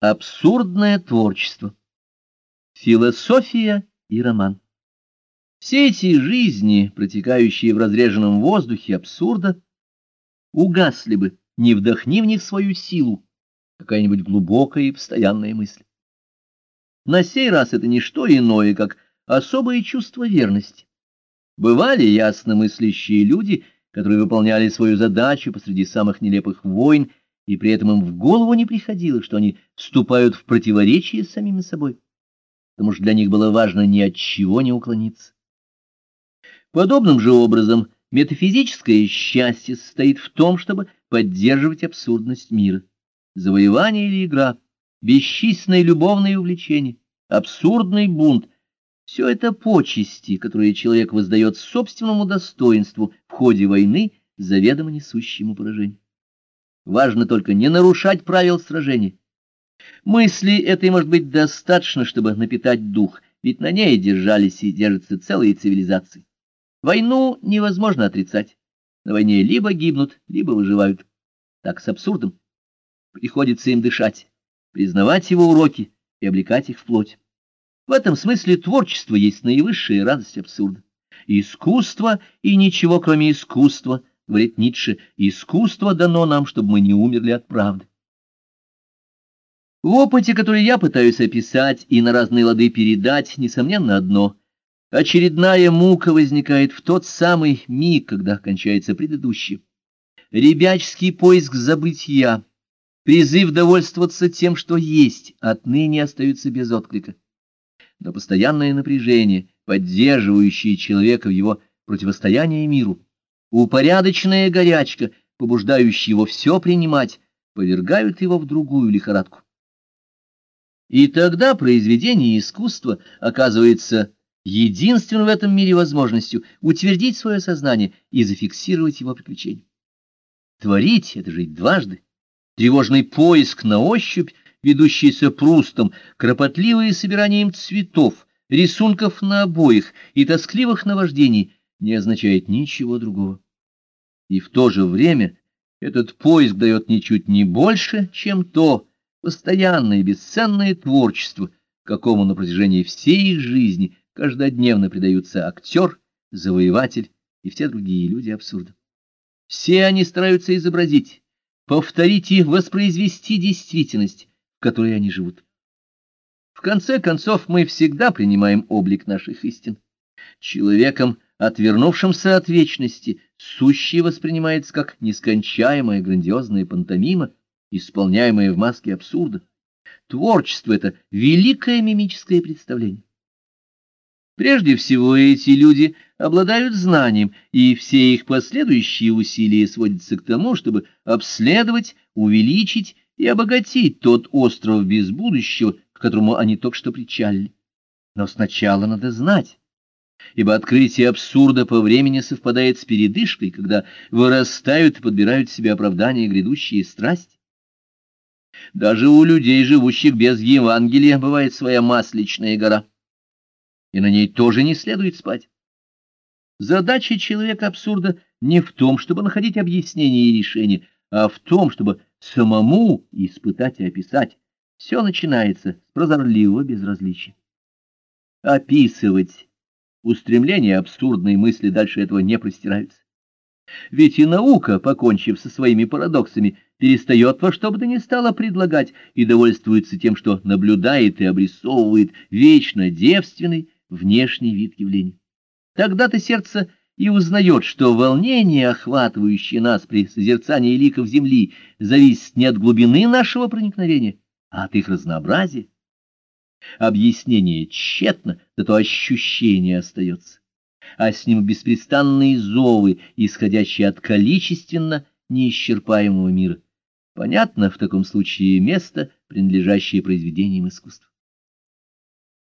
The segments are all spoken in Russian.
Абсурдное творчество. Философия и роман. Все эти жизни, протекающие в разреженном воздухе абсурда, угасли бы, не вдохни в них свою силу, какая-нибудь глубокая и постоянная мысль. На сей раз это не что иное, как особое чувство верности. Бывали ясно мыслящие люди, которые выполняли свою задачу посреди самых нелепых войн и при этом им в голову не приходило, что они вступают в противоречие с самими собой, потому что для них было важно ни от чего не уклониться. Подобным же образом метафизическое счастье состоит в том, чтобы поддерживать абсурдность мира. Завоевание или игра, бесчисленные любовные увлечения, абсурдный бунт — все это почести, которые человек воздает собственному достоинству в ходе войны, заведомо несущему поражение. Важно только не нарушать правил сражения. Мысли этой может быть достаточно, чтобы напитать дух, ведь на ней держались и держатся целые цивилизации. Войну невозможно отрицать. На войне либо гибнут, либо выживают. Так с абсурдом. Приходится им дышать, признавать его уроки и облекать их в плоть. В этом смысле творчество есть наивысшая радость абсурда. Искусство и ничего, кроме искусства, говорит Ницше, искусство дано нам, чтобы мы не умерли от правды. В опыте, который я пытаюсь описать и на разные лады передать, несомненно одно. Очередная мука возникает в тот самый миг, когда кончается предыдущий. Ребяческий поиск забытия, призыв довольствоваться тем, что есть, отныне остаются без отклика. Но постоянное напряжение, поддерживающее человека в его противостоянии миру, упорядоченная горячка, побуждающая его все принимать, повергают его в другую лихорадку. И тогда произведение искусства оказывается единственной в этом мире возможностью утвердить свое сознание и зафиксировать его приключение. Творить — это жить дважды. Тревожный поиск на ощупь, ведущийся прустом, кропотливое собиранием цветов, рисунков на обоих и тоскливых наваждений не означает ничего другого. И в то же время этот поиск дает ничуть не больше, чем то постоянное бесценное творчество, какому на протяжении всей их жизни каждодневно предаются актер, завоеватель и все другие люди абсурда. Все они стараются изобразить, повторить и воспроизвести действительность, в которой они живут. В конце концов, мы всегда принимаем облик наших истин. Человеком, отвернувшимся от вечности, сущее воспринимается как нескончаемая грандиозная пантомима, исполняемая в маске абсурда. Творчество — это великое мимическое представление. Прежде всего, эти люди обладают знанием, и все их последующие усилия сводятся к тому, чтобы обследовать, увеличить и обогатить тот остров без будущего, к которому они только что причалили. Но сначала надо знать, ибо открытие абсурда по времени совпадает с передышкой, когда вырастают и подбирают себе оправдания грядущие страсти. Даже у людей, живущих без Евангелия, бывает своя масличная гора, и на ней тоже не следует спать. Задача человека абсурда не в том, чтобы находить объяснения и решения, а в том, чтобы самому испытать и описать. Все начинается с прозорливого безразличия. Описывать устремления абсурдной мысли дальше этого не простираются. Ведь и наука, покончив со своими парадоксами, перестает во что бы то ни стало предлагать и довольствуется тем, что наблюдает и обрисовывает вечно девственный внешний вид явлений. Тогда-то сердце и узнает, что волнение, охватывающее нас при созерцании ликов земли, зависит не от глубины нашего проникновения, а от их разнообразия. Объяснение тщетно, зато ощущение остается, а с ним беспрестанные зовы, исходящие от количественно неисчерпаемого мира. Понятно в таком случае место, принадлежащее произведениям искусства.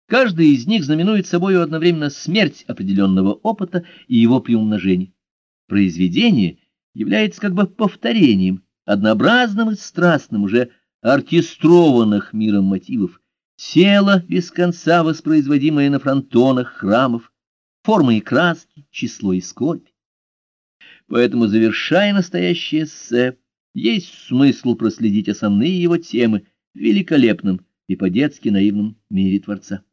Каждый из них знаменует собой одновременно смерть определенного опыта и его приумножение. Произведение является как бы повторением, однообразным и страстным, уже оркестрованных миром мотивов, тело, без конца воспроизводимое на фронтонах храмов, формы и краски, число и скорбь. Поэтому, завершая настоящее эссе, есть смысл проследить основные его темы в великолепном и по-детски наивном мире Творца.